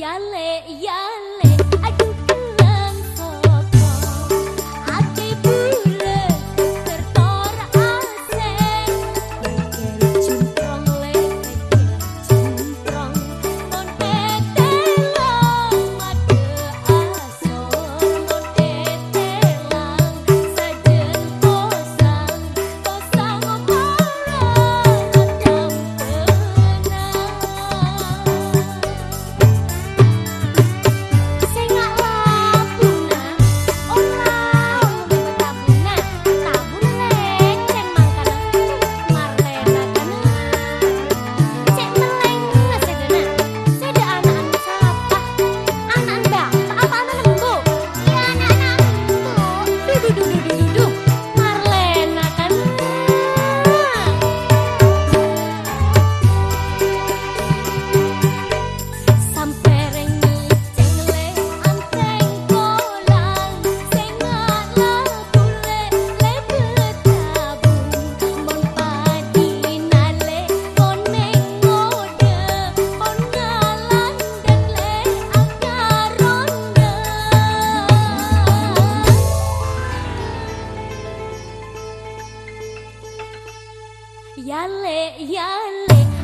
眼泪眼呀嘞呀嘞